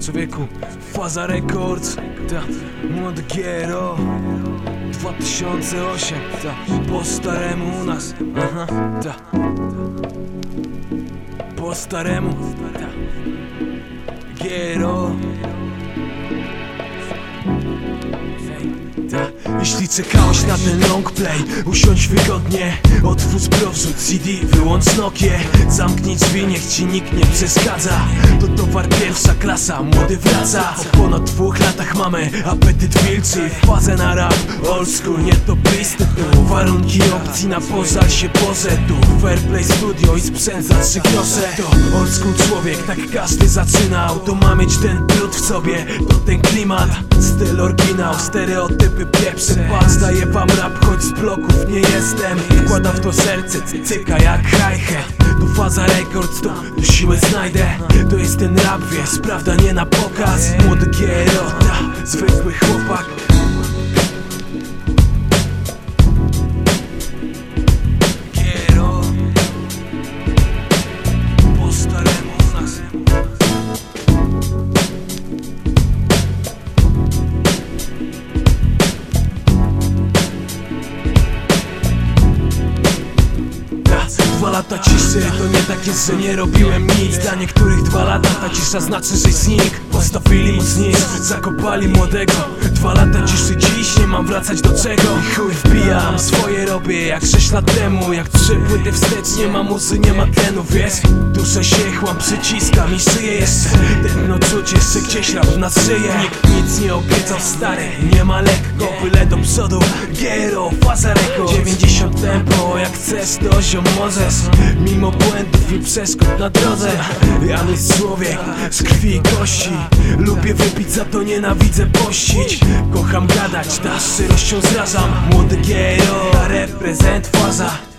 człowieku Faza Records. Ta, młody Giero. 2008 Ta, po staremu u nas. Aha, ta. Po staremu. Ta. Giero jeśli czekałeś na ten long play Usiądź wygodnie. Otwórz browrzut CD Wyłącz Nokię Zamknij drzwi, niech ci nikt nie przeszkadza. To towar pierwsza klasa Młody wraca. Po ponad dwóch latach mamy apetyt wilczy Fazę na rap Old school, nie to blisty tu. Warunki opcji na pożar się Boże tu. Fair play studio i sprzęt za trzy grosze. To old school człowiek, tak każdy zaczynał To ma mieć ten brud w sobie To ten klimat. Styl oryginał, stereotypy pieprze Patrz, daję wam rap, choć z bloków nie jestem. Wkładam w to serce, cyka jak hi-hat To faza records, to, to siłę znajdę. To jest ten rap, wiesz, prawda nie na pokaz. Młody Gierota, Dwa lata ciszy to nie tak jest, że nie robiłem nic. Dla niektórych dwa lata ta cisza znaczy, że znikł. Postawili mocniej, zakopali młodego. Dwa lata ciszy dziś, nie mam wracać do czego. I chuj wbijam, swoje robię jak sześć lat temu. Jak trzy płyty wstecz, nie ma muzy, nie ma tlenu, wiesz? Duszę się chłam, przyciskam i szyję jeszcze jeszcze gdzieś rap na szyję Nikt nic nie obiecał, stary, nie ma lekko. Byle do przodu, giero, faza rekord. 90 tempo, jak chcesz to ziom możesz. Mimo błędów i przeszkód na drodze. Ja jest człowiek z krwi i kości. Lubię wypić, za to nienawidzę pościć. Kocham gadać, ta szczerością zrażam. Młody giero, reprezent faza